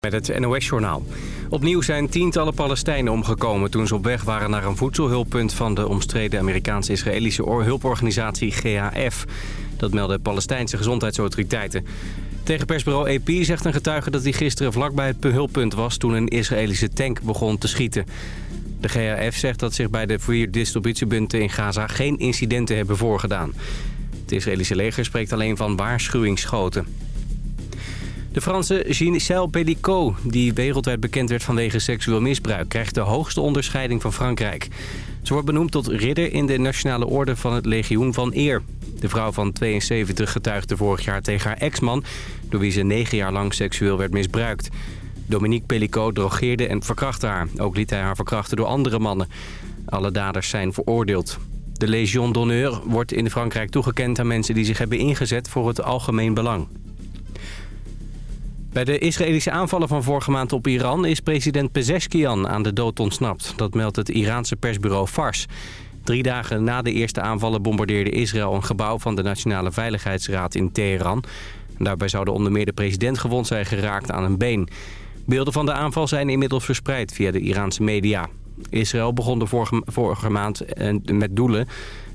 Met het NOS-journaal. Opnieuw zijn tientallen Palestijnen omgekomen toen ze op weg waren naar een voedselhulppunt van de omstreden Amerikaanse-Israëlische hulporganisatie GAF. Dat melden Palestijnse gezondheidsautoriteiten. Tegen persbureau AP zegt een getuige dat hij gisteren vlakbij het hulppunt was toen een Israëlische tank begon te schieten. De GAF zegt dat zich bij de vier distributiebunten in Gaza geen incidenten hebben voorgedaan. Het Israëlische leger spreekt alleen van waarschuwingsschoten. De Franse Gisèle Pellicot, die wereldwijd bekend werd vanwege seksueel misbruik... krijgt de hoogste onderscheiding van Frankrijk. Ze wordt benoemd tot ridder in de Nationale Orde van het Legioen van Eer. De vrouw van 72 getuigde vorig jaar tegen haar ex-man... door wie ze negen jaar lang seksueel werd misbruikt. Dominique Pellicot drogeerde en verkrachtte haar. Ook liet hij haar verkrachten door andere mannen. Alle daders zijn veroordeeld. De Légion d'honneur wordt in Frankrijk toegekend aan mensen die zich hebben ingezet voor het algemeen belang. Bij de Israëlische aanvallen van vorige maand op Iran is president Pezeshkian aan de dood ontsnapt. Dat meldt het Iraanse persbureau Fars. Drie dagen na de eerste aanvallen bombardeerde Israël een gebouw van de Nationale Veiligheidsraad in Teheran. Daarbij zouden onder meer de president gewond zijn geraakt aan een been. Beelden van de aanval zijn inmiddels verspreid via de Iraanse media. Israël begon de vorige, vorige maand eh, met doelen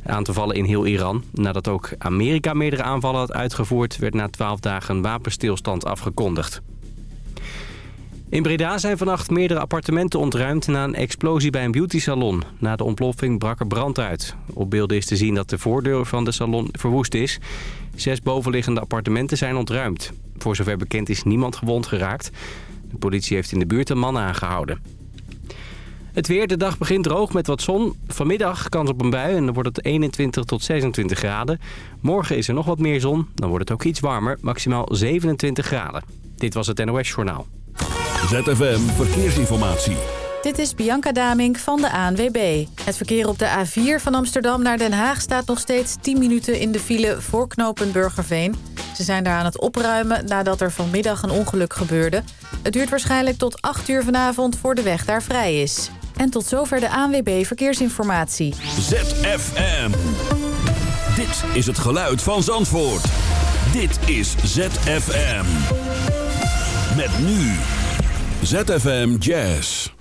aan te vallen in heel Iran. Nadat ook Amerika meerdere aanvallen had uitgevoerd... werd na twaalf dagen een wapenstilstand afgekondigd. In Breda zijn vannacht meerdere appartementen ontruimd na een explosie bij een beautysalon. Na de ontploffing brak er brand uit. Op beelden is te zien dat de voordeur van de salon verwoest is. Zes bovenliggende appartementen zijn ontruimd. Voor zover bekend is niemand gewond geraakt. De politie heeft in de buurt een man aangehouden. Het weer, de dag begint droog met wat zon. Vanmiddag kans op een bui en dan wordt het 21 tot 26 graden. Morgen is er nog wat meer zon, dan wordt het ook iets warmer, maximaal 27 graden. Dit was het NOS Journaal. ZFM Verkeersinformatie. Dit is Bianca Damink van de ANWB. Het verkeer op de A4 van Amsterdam naar Den Haag staat nog steeds 10 minuten in de file voor knooppunt Burgerveen. Ze zijn daar aan het opruimen nadat er vanmiddag een ongeluk gebeurde. Het duurt waarschijnlijk tot 8 uur vanavond voor de weg daar vrij is. En tot zover de ANWB Verkeersinformatie. ZFM. Dit is het geluid van Zandvoort. Dit is ZFM. Met nu. ZFM Jazz.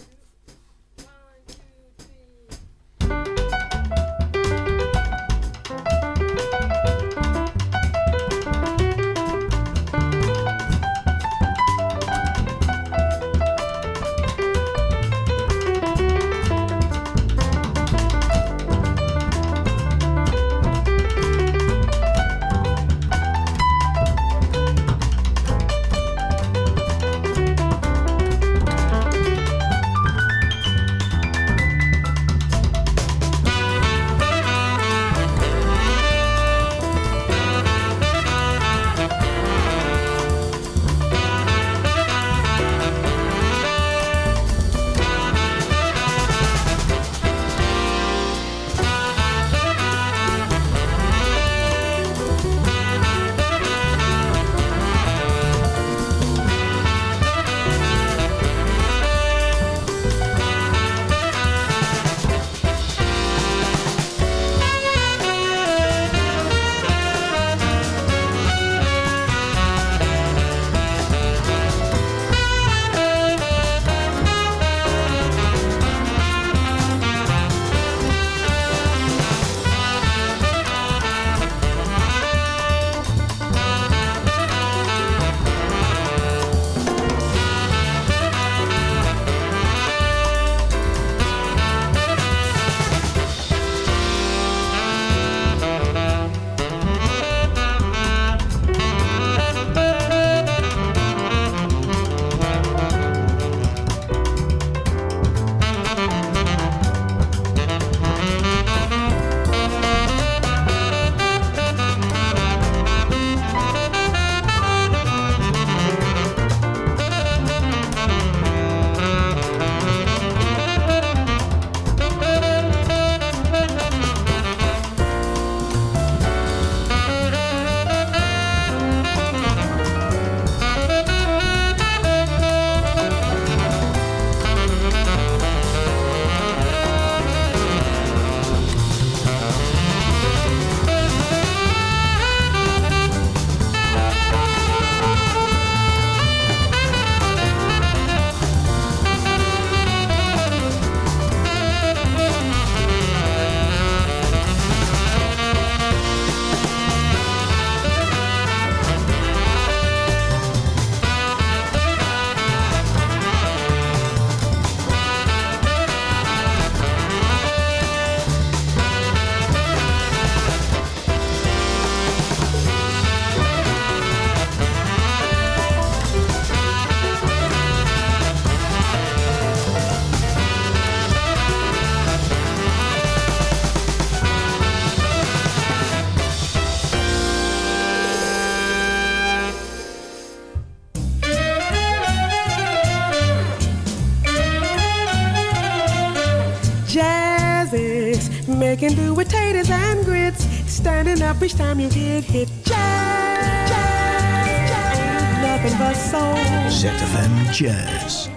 Making do with taters and grits. Standing up each time you get hit. Jazz, jazz, jazz, nothing but soul. ZFM Jazz.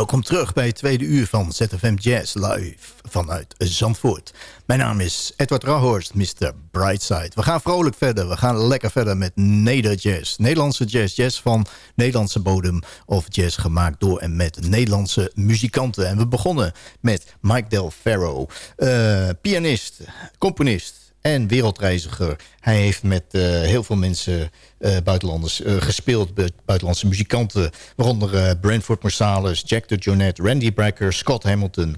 Welkom terug bij het tweede uur van ZFM Jazz live vanuit Zandvoort. Mijn naam is Edward Rahorst, Mr. Brightside. We gaan vrolijk verder. We gaan lekker verder met Neder Jazz. Nederlandse jazz. Jazz van Nederlandse bodem of jazz gemaakt door en met Nederlandse muzikanten. En we begonnen met Mike Del Ferro. Uh, pianist, componist en wereldreiziger. Hij heeft met uh, heel veel mensen buitenlanders uh, gespeeld. Buitenlandse muzikanten. Waaronder Brentford Marsalis, Jack de Jonette, Randy Brecker, Scott Hamilton.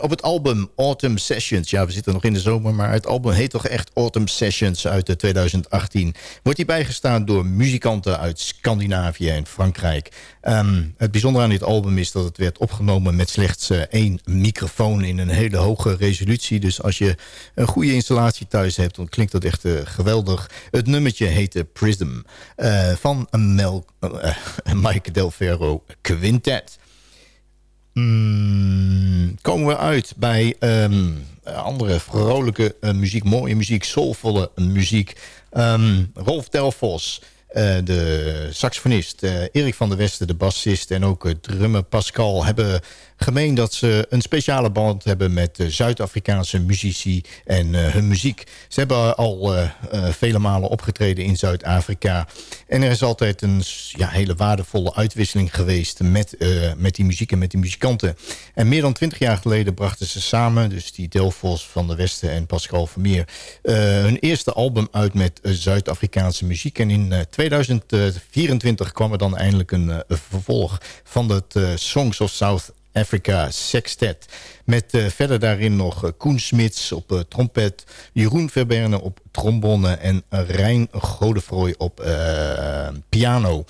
op het album Autumn Sessions. Ja, we zitten nog in de zomer. Maar het album heet toch echt Autumn Sessions uit 2018. Wordt hij bijgestaan door muzikanten uit Scandinavië en Frankrijk. Um, het bijzondere aan dit album is dat het werd opgenomen met slechts één microfoon in een hele hoge resolutie. Dus als je een goede installatie thuis hebt, dan klinkt dat echt geweldig. Het nummertje heette Prism uh, van Mel, uh, Mike Del Quintet. Mm, komen we uit bij um, andere vrolijke uh, muziek, mooie muziek, soulvolle muziek. Um, Rolf Delfos, uh, de saxofonist, uh, Erik van der Westen, de bassist... en ook drummer Pascal hebben gemeen dat ze een speciale band hebben met Zuid-Afrikaanse muzici en uh, hun muziek. Ze hebben al uh, vele malen opgetreden in Zuid-Afrika. En er is altijd een ja, hele waardevolle uitwisseling geweest met, met die muziek en met die muzikanten. En meer dan twintig jaar geleden brachten ze samen, dus die Delfos van de Westen en Pascal Vermeer, hun eerste album uit met Zuid-Afrikaanse muziek. En in 2024 kwam er dan eindelijk een vervolg van het Songs of South Africa Sextet. Met uh, verder daarin nog uh, Koen Smits op uh, trompet... Jeroen Verberne op trombone en Rijn Godefroy op piano.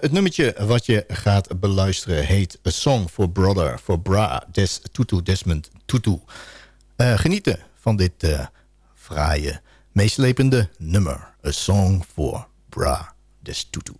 het nummertje wat je gaat beluisteren heet A Song for Brother... for Bra Des Tutu Desmond Tutu. genieten van dit fraaie, meeslepende nummer. A Song for Bra Des Tutu.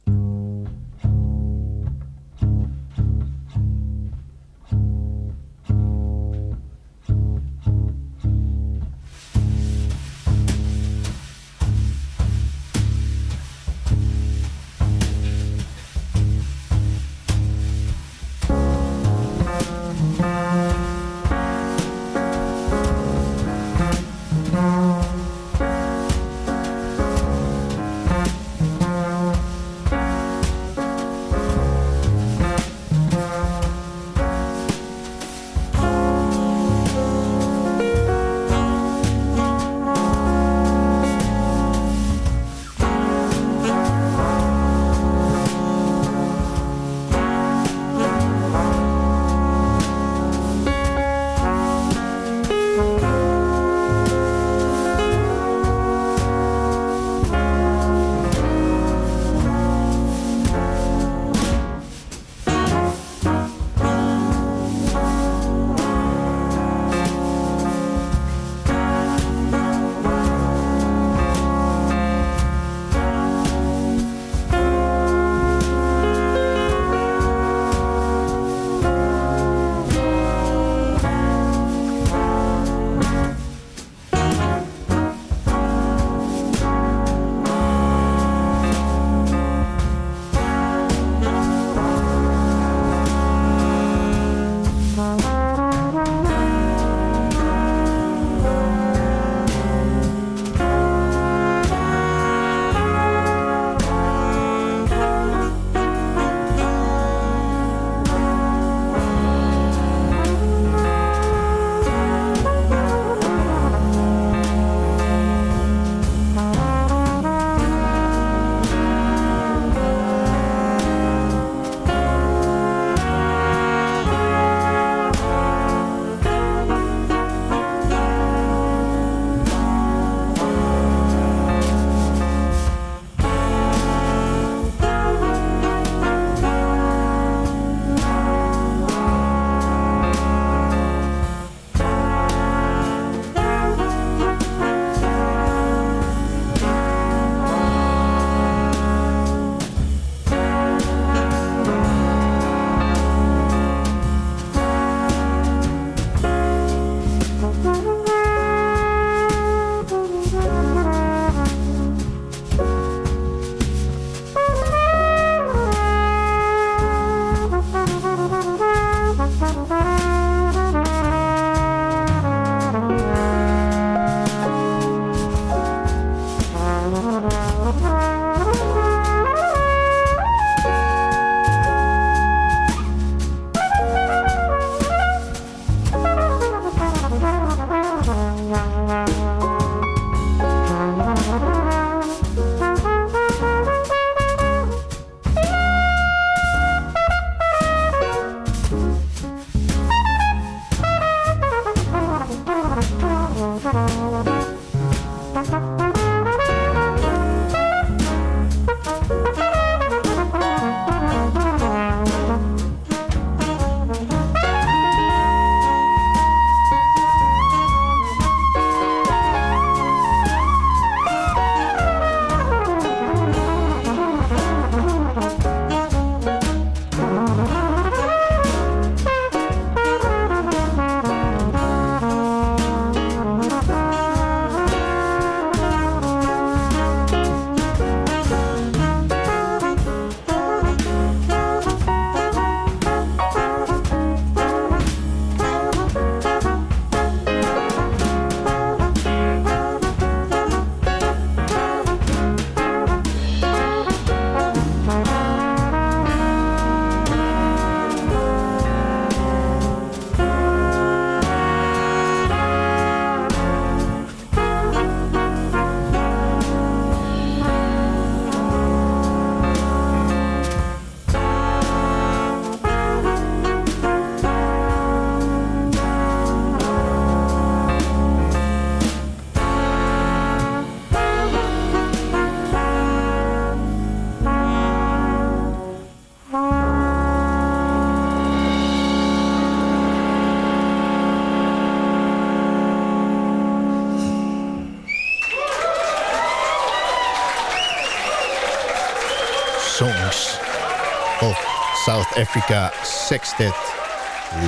South Africa Sextet.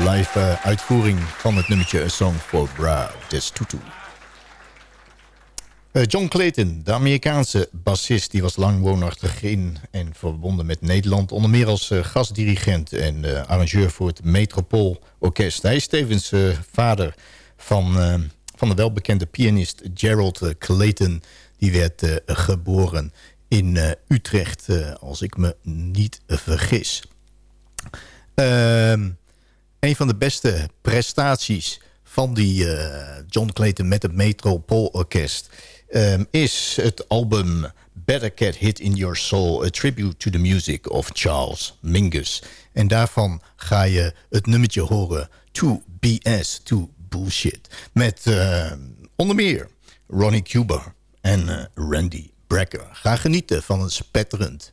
Live uh, uitvoering van het nummertje A Song for Bra Des Tutu. Uh, John Clayton, de Amerikaanse bassist, die was lang woonachtig in en verbonden met Nederland. Onder meer als uh, gastdirigent en arrangeur voor het Metropool Orkest. Hij is tevens vader van, van de welbekende pianist Gerald Clayton. Die werd geboren in Utrecht, als ik me niet vergis. Ehm, een van de beste prestaties van die John Clayton met het Metropool Orkest um, is het album Better Cat Hit in Your Soul... A Tribute to the Music of Charles Mingus. En daarvan ga je het nummertje horen... To BS, To Bullshit. Met uh, onder meer Ronnie Cuba en Randy Brecker. Ga genieten van een spetterend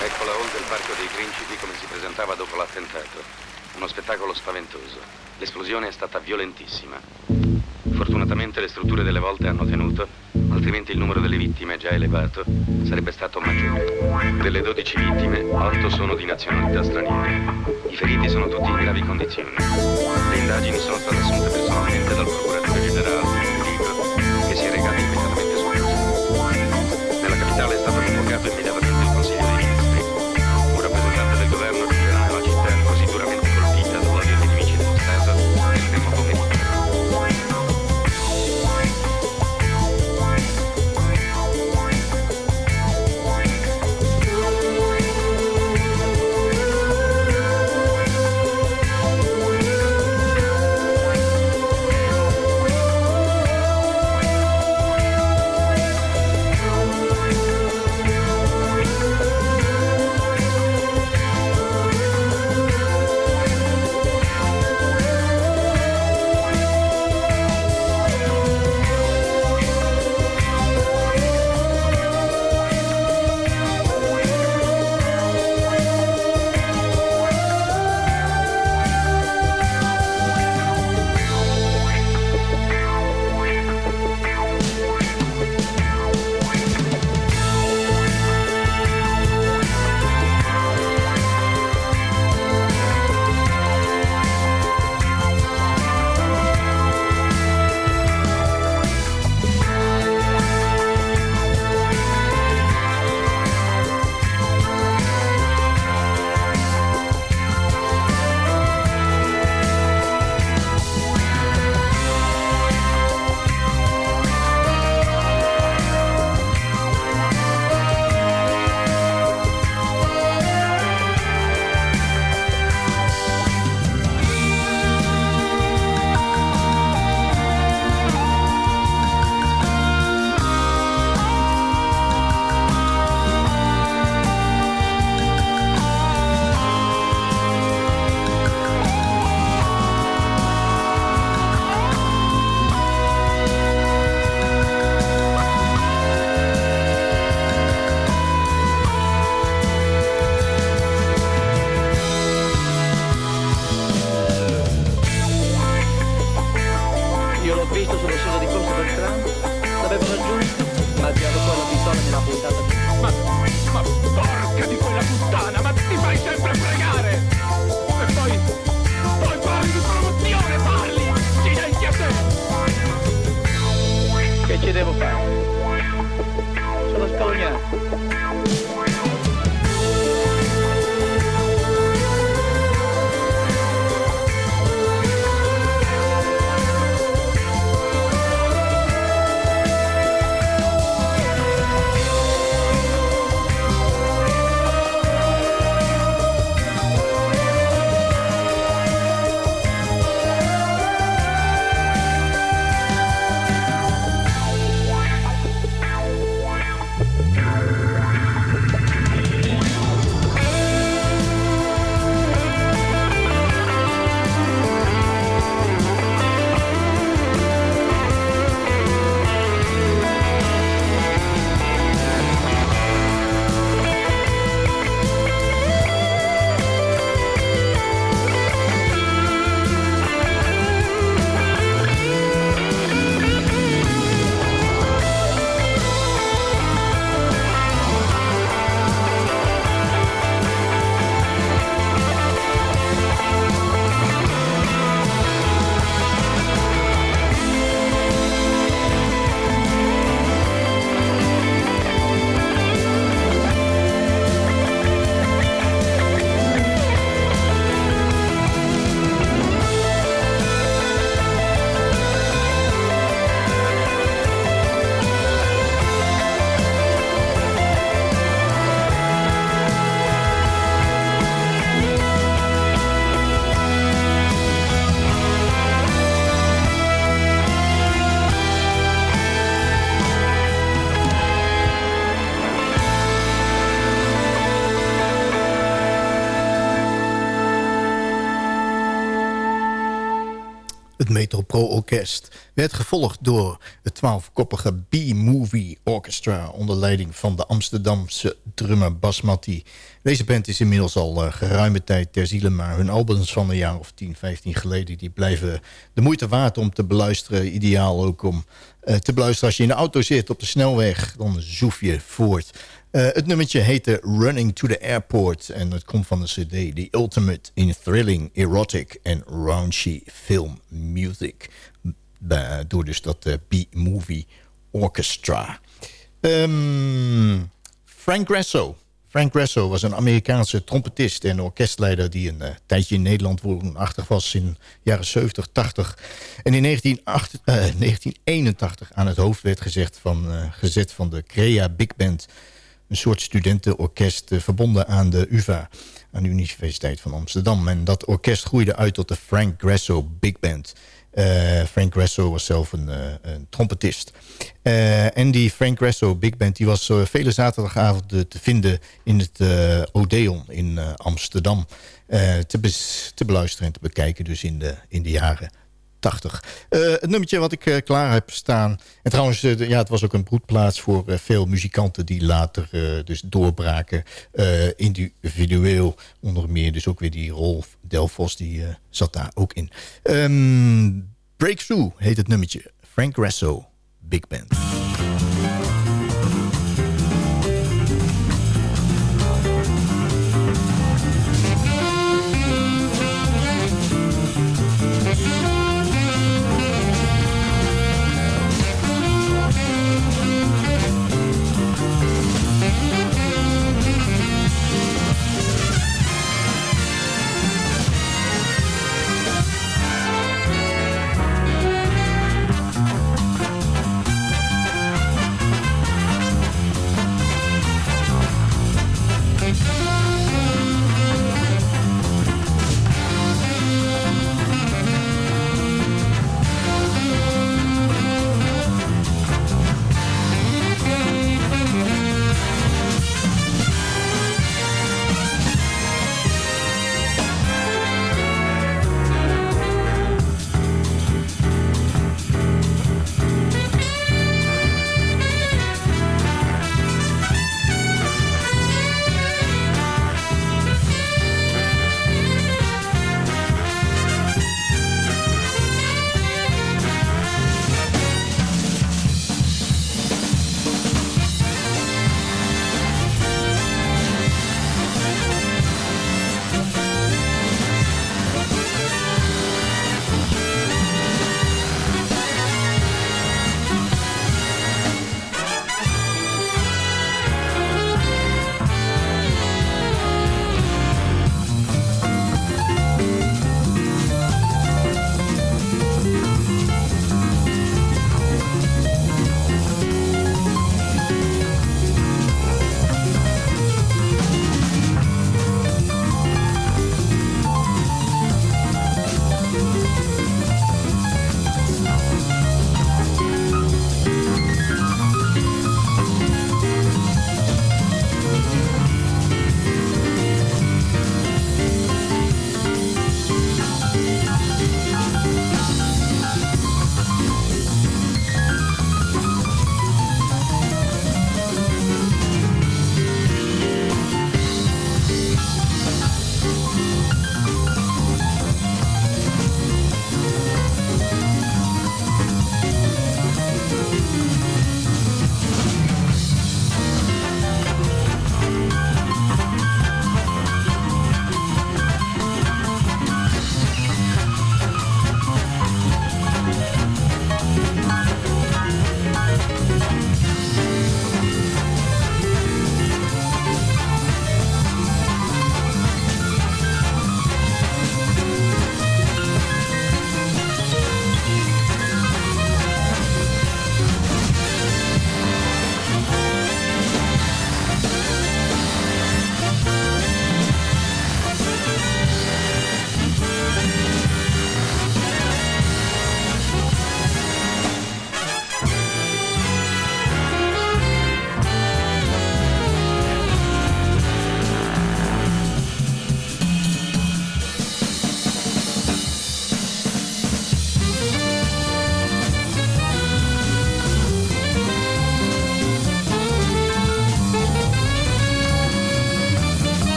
Ecco la hall del Parco dei Principi come si presentava dopo l'attentato. Uno spettacolo spaventoso. L'esplosione è stata violentissima. Fortunatamente le strutture delle volte hanno tenuto, altrimenti il numero delle vittime già elevato sarebbe stato maggiore. Delle 12 vittime, 8 sono di nazionalità straniera. I feriti sono tutti in gravi condizioni. Le indagini sono state assunte personalmente dal procuratore generale het Metropro Orkest. Werd gevolgd door het twaalfkoppige B-Movie Orchestra... onder leiding van de Amsterdamse drummer Basmati. Deze band is inmiddels al uh, geruime tijd ter ziele... maar hun albums van een jaar of 10, 15 geleden... die blijven de moeite waard om te beluisteren. Ideaal ook om uh, te beluisteren als je in de auto zit op de snelweg. Dan zoef je voort... Uh, het nummertje heette Running to the Airport. En het komt van de cd The Ultimate in Thrilling, Erotic and Raunchy Film Music. Door dus dat uh, B-Movie Orchestra. Um, Frank Grasso. Frank Grasso was een Amerikaanse trompetist en orkestleider... die een tijdje in Nederland woonachtig was in de jaren 70, 80. En in 1908, 1981 aan het hoofd werd gezegd van, gezet van de Crea Big Band een soort studentenorkest uh, verbonden aan de UvA, aan de Universiteit van Amsterdam. En dat orkest groeide uit tot de Frank Grasso Big Band. Uh, Frank Grasso was zelf een, een trompetist. en die Frank Grasso Big Band die was vele zaterdagavonden te vinden in het Odeon in Amsterdam. te, te beluisteren en te bekijken dus in de, in de jaren 80. Uh, het nummertje wat ik uh, klaar heb staan. En trouwens, uh, ja, het was ook een broedplaats voor veel muzikanten... die later dus doorbraken individueel. Onder meer dus ook weer die Rolf Delfos, die zat daar ook in. Um, Breakthrough heet het nummertje. Frank Grasso, Big Band.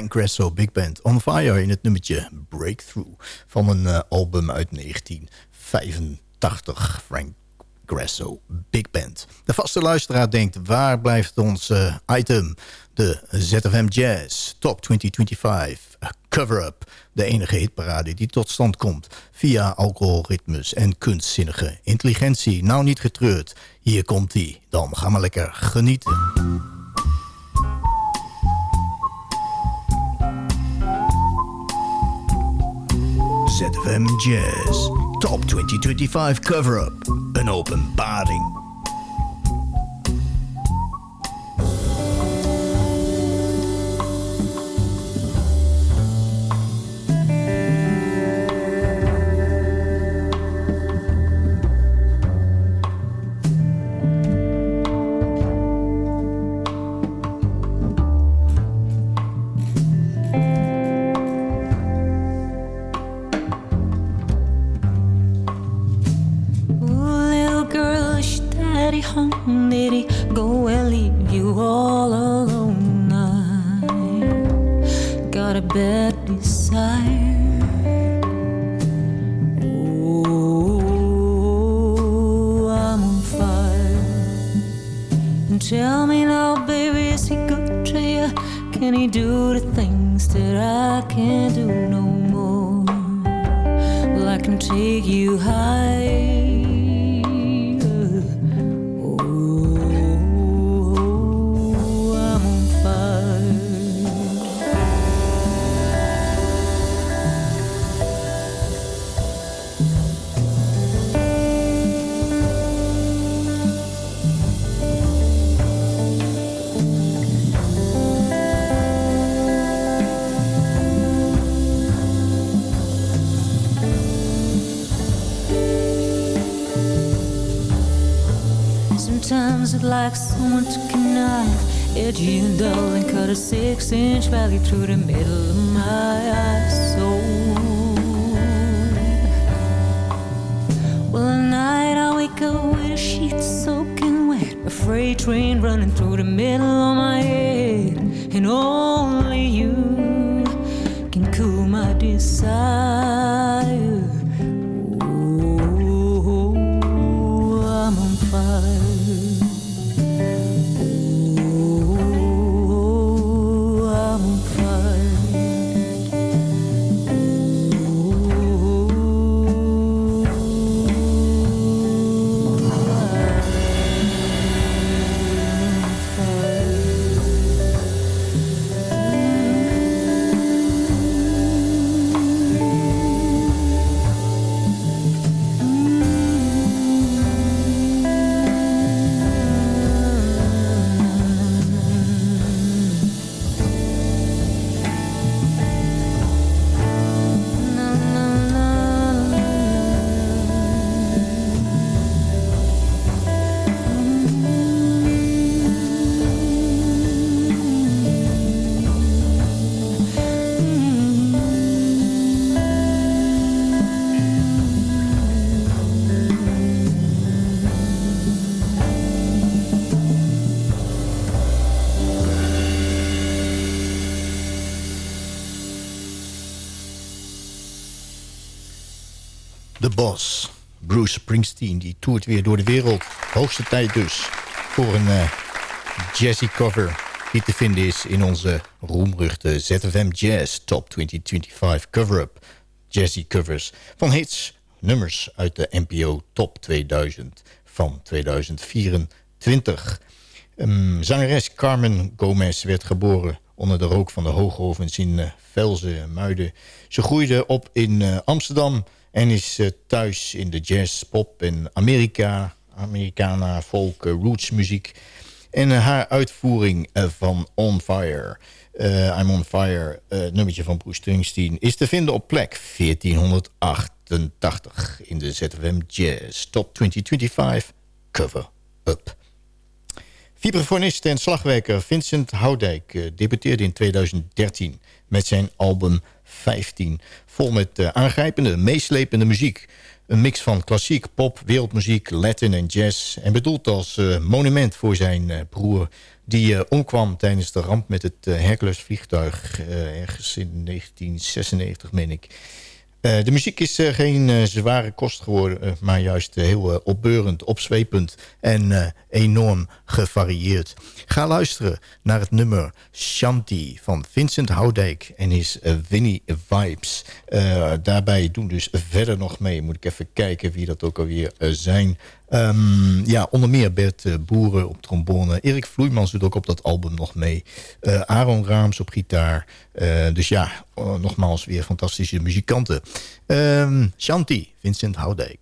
Frank Grasso Big Band On Fire in het nummertje Breakthrough van een uh, album uit 1985. Frank Grasso Big Band. De vaste luisteraar denkt, waar blijft ons uh, item? De ZFM Jazz Top 2025 Cover-Up. De enige hitparade die tot stand komt via alcoholritmes en kunstzinnige intelligentie. Nou niet getreurd, hier komt hij. Dan gaan we lekker genieten. ZFM Jazz Top 2025 Cover-Up. Een openbaring. like someone to a knife, edgy and dull, and cut a six-inch valley through the middle of my soul. Well, at night I wake up with a sheet soaking wet, a freight train running through the middle of my head, and only you can cool my desire. Bruce Springsteen, die toert weer door de wereld. Hoogste tijd dus voor een uh, jazzy cover... die te vinden is in onze roemruchte ZFM Jazz Top 2025 cover-up. Jazzy covers van hits, nummers uit de NPO Top 2000 van 2024. Um, zangeres Carmen Gomez werd geboren onder de rook van de hoogovens in uh, Velzen, Muiden. Ze groeide op in uh, Amsterdam en is uh, thuis in de jazz, pop en Amerika, Americana, folk, uh, roots muziek. En uh, haar uitvoering van On Fire, I'm On Fire, het nummertje van Bruce Springsteen... is te vinden op plek 1488 in de ZFM Jazz Top 2025 Cover Up. Vibrafonist en slagwerker Vincent Houdijk uh, debuteerde in 2013 met zijn album 15. Vol met uh, aangrijpende, meeslepende muziek. Een mix van klassiek, pop, wereldmuziek, Latin en jazz. En bedoeld als uh, monument voor zijn broer die omkwam tijdens de ramp met het Hercules vliegtuig. ergens in 1996, meen ik. Uh, de muziek is uh, geen uh, zware kost geworden, maar juist heel opbeurend, opzwepend en enorm gevarieerd. Ga luisteren naar het nummer Shanti van Vincent Houdijk en his Winnie Vibes. daarbij doen dus verder nog mee, moet ik even kijken wie dat ook alweer zijn. Um, ja, onder meer Bert uh, Boeren op trombone. Erik Vloeimans doet ook op dat album nog mee. Uh, Aaron Raams op gitaar. Uh, dus ja, nogmaals weer fantastische muzikanten. Um, Shanti, Vincent Houdijk.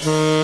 Mm-hmm.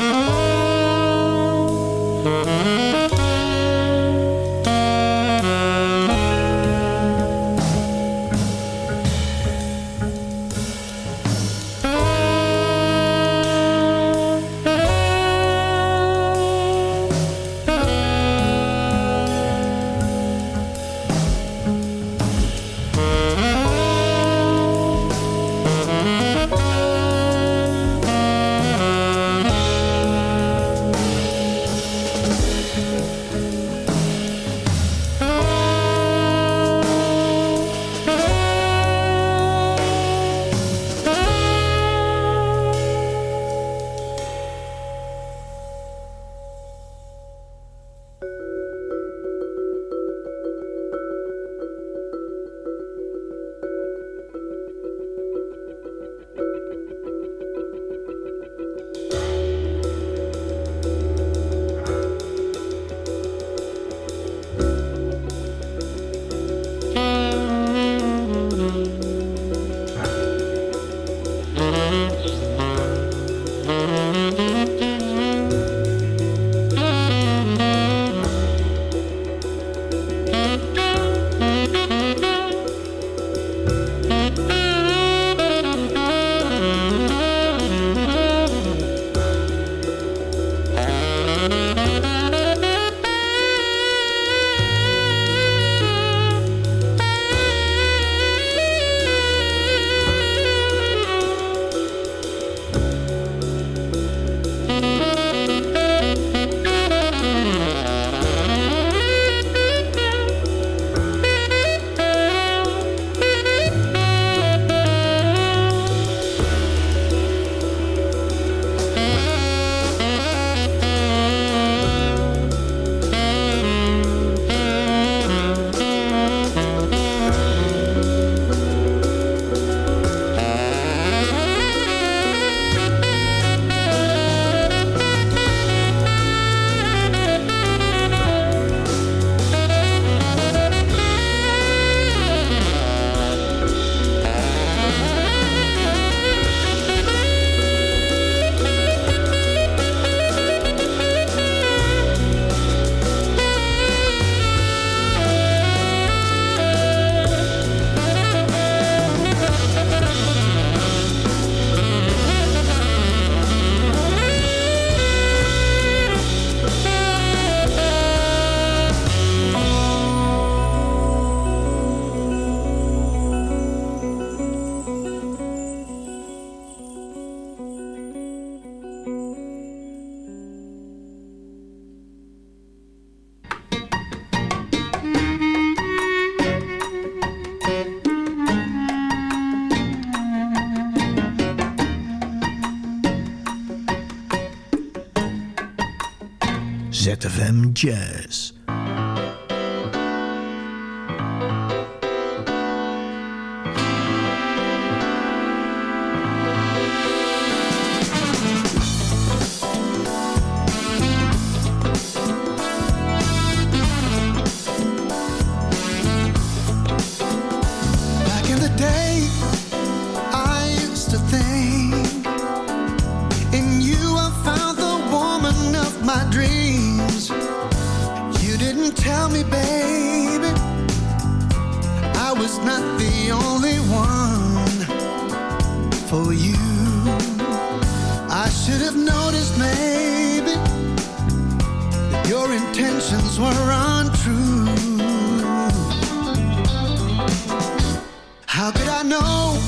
MJ. were untrue. How could I know?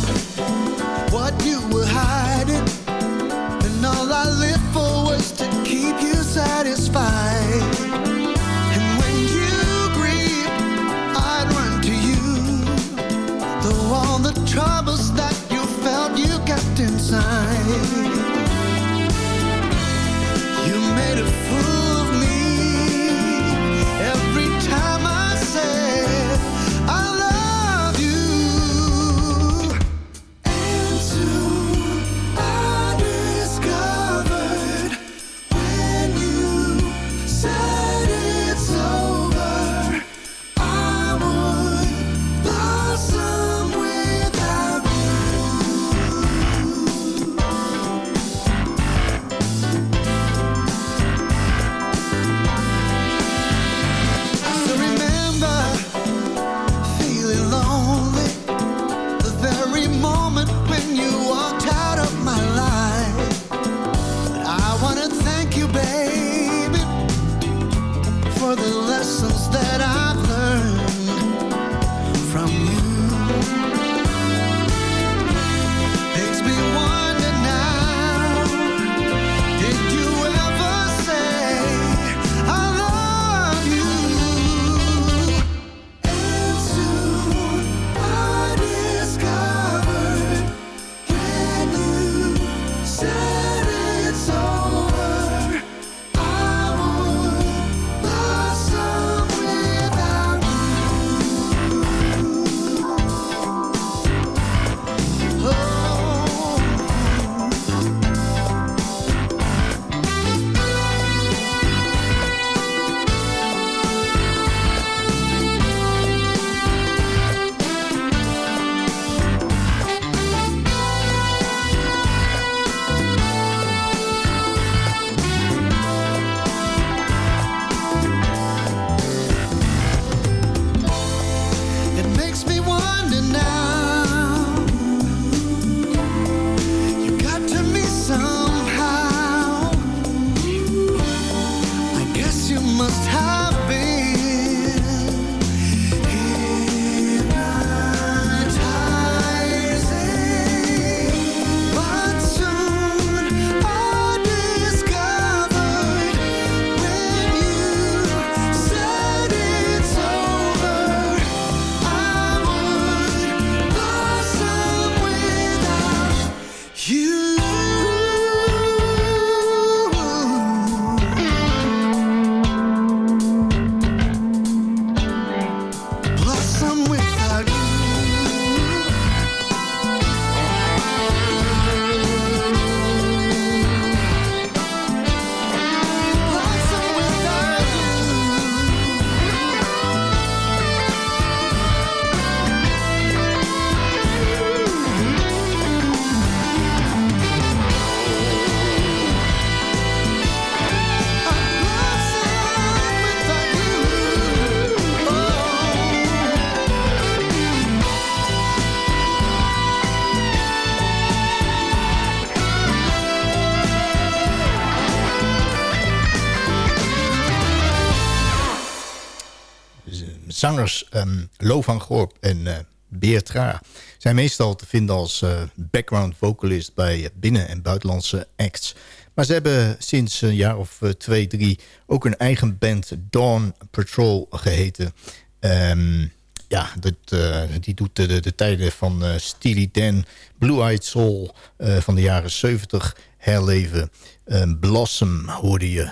zangers ehm, um, van Gorp en eh, uh, Beertra zijn meestal te vinden als eh, background vocalist bij binnen- en buitenlandse acts. Maar ze hebben sinds een jaar of eh, twee, drie ook een eigen band Dawn Patrol geheten. Ehm, ja, dat, die doet de, tijden van Steely Dan, Blue Eyed Soul van de jaren 70 herleven. Ehm, Blossom hoorde je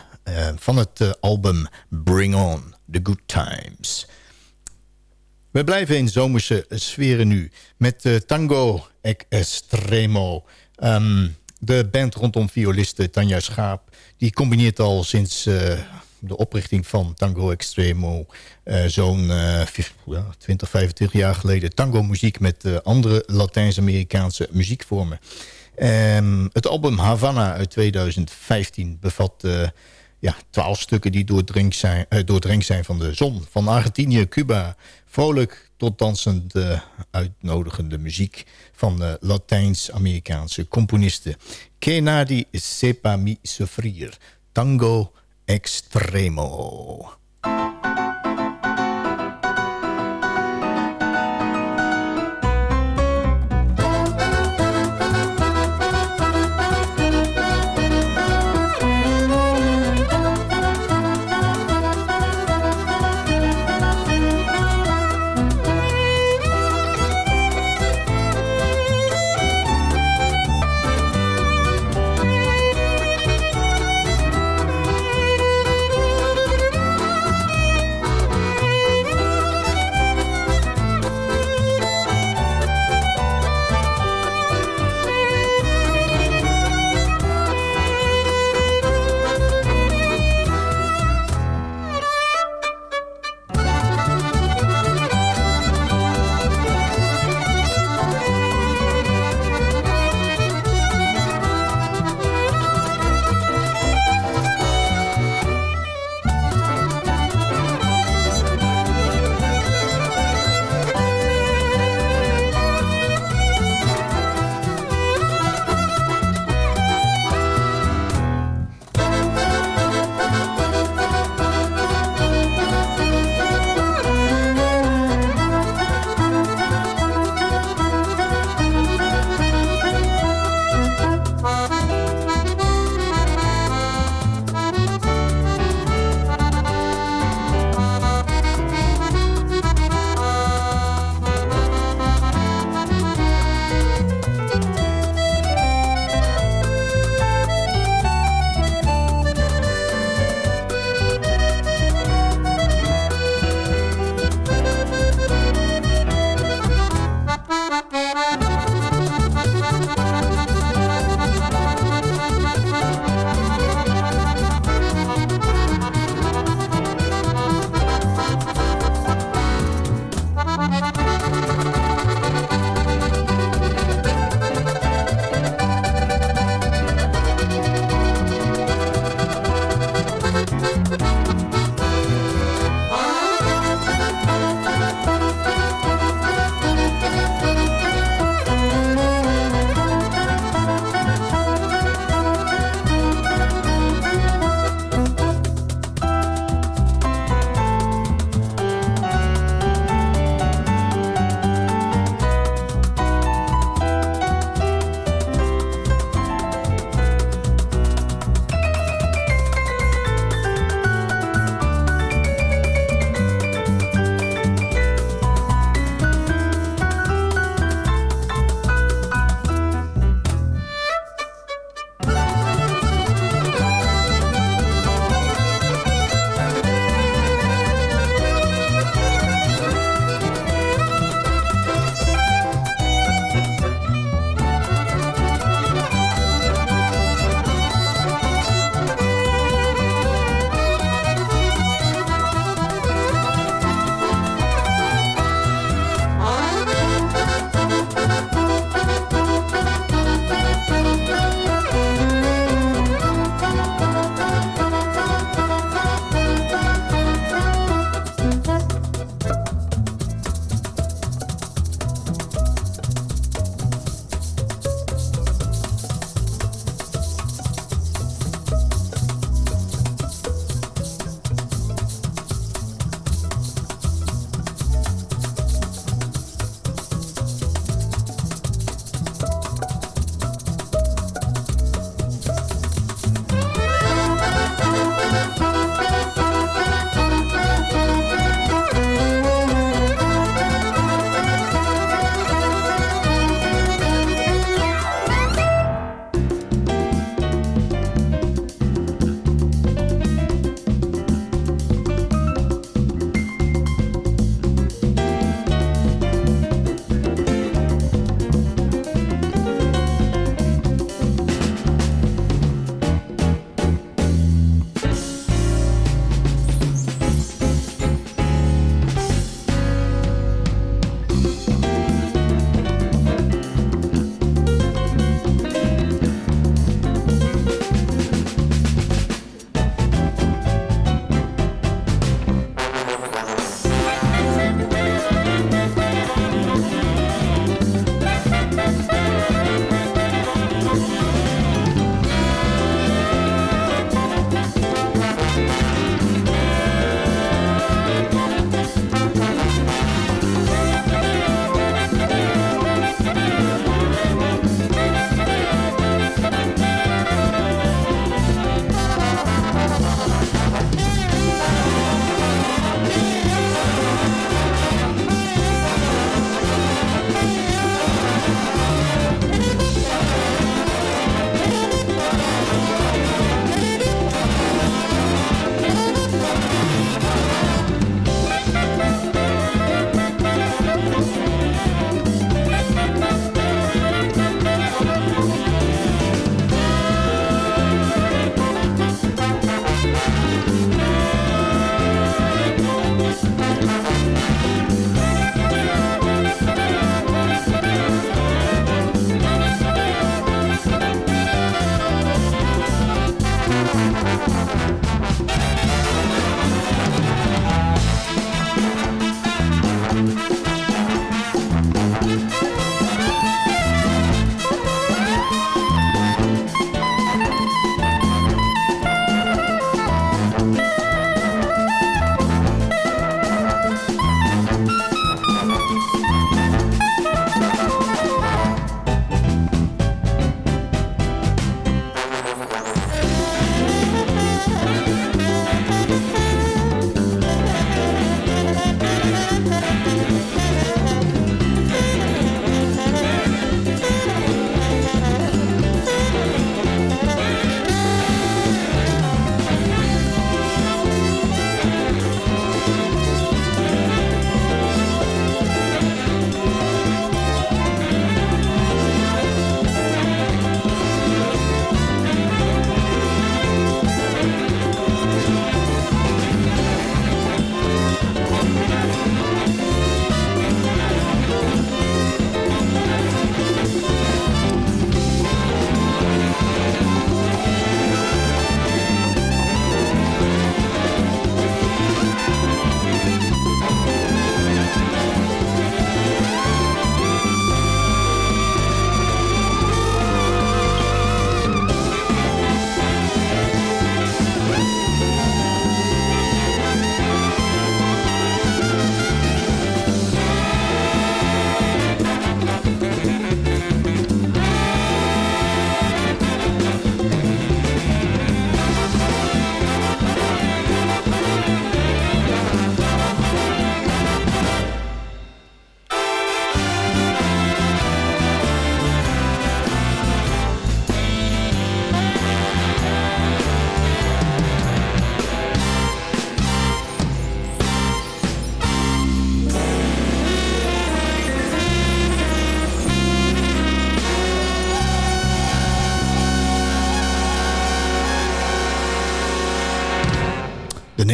van het album Bring On The Good Times. We blijven in zomerse sferen nu met uh, Tango Extremo. Um, de band rondom violiste Tanja Schaap... die combineert al sinds uh, de oprichting van Tango Extremo... Uh, zo'n 20, 25 jaar geleden tango-muziek... met andere Latijns-Amerikaanse muziekvormen. Um, het album Havana uit 2015 bevat ja, twaalf stukken die doordrenkt zijn, doordrenkt zijn van de zon. Van Argentinië, Cuba, vrolijk tot dansende, uitnodigende muziek van de Latijns-Amerikaanse componisten. Que nadie sepa mi sufrir. Tango Extremo.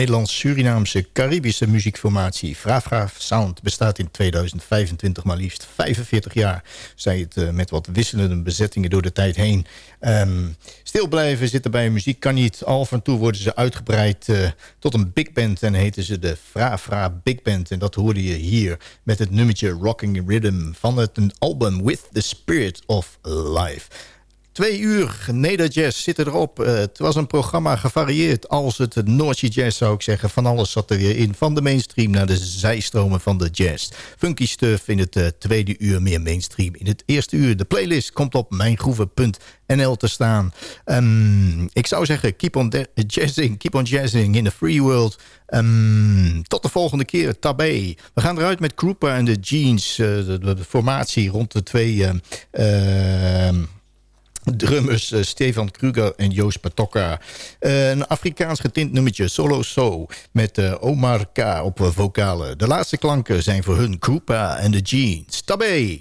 Nederlands-Surinaamse Caribische muziekformatie Frafra Sound bestaat in 2025 maar liefst 45 jaar. Zij het uh, met wat wisselende bezettingen door de tijd heen. Um, stil blijven zitten bij muziek kan niet. Al van toe worden ze uitgebreid uh, tot een big band en heten ze de Frafra Big Band. En dat hoorde je hier met het nummertje Rocking Rhythm van het album With the Spirit of Life. Twee uur Nederjazz zitten erop. Uh, het was een programma gevarieerd als het Noordje Jazz zou ik zeggen. Van alles zat er weer in. Van de mainstream naar de zijstromen van de jazz. Funky stuff in het uh, tweede uur meer mainstream. In het eerste uur de playlist komt op mijngroeven.nl te staan. Um, ik zou zeggen keep on jazzing. Keep on jazzing in the free world. Um, tot de volgende keer. Tabé. We gaan eruit met Krupa en de Jeans. Uh, de, de, formatie rond de twee... Drummers uh, Stefan Kruger en Joost Patokka. Uh, een Afrikaans getint nummertje Solo So met uh, Omar K op vocalen. De laatste klanken zijn voor hun Krupa en de Jeans. Tabé!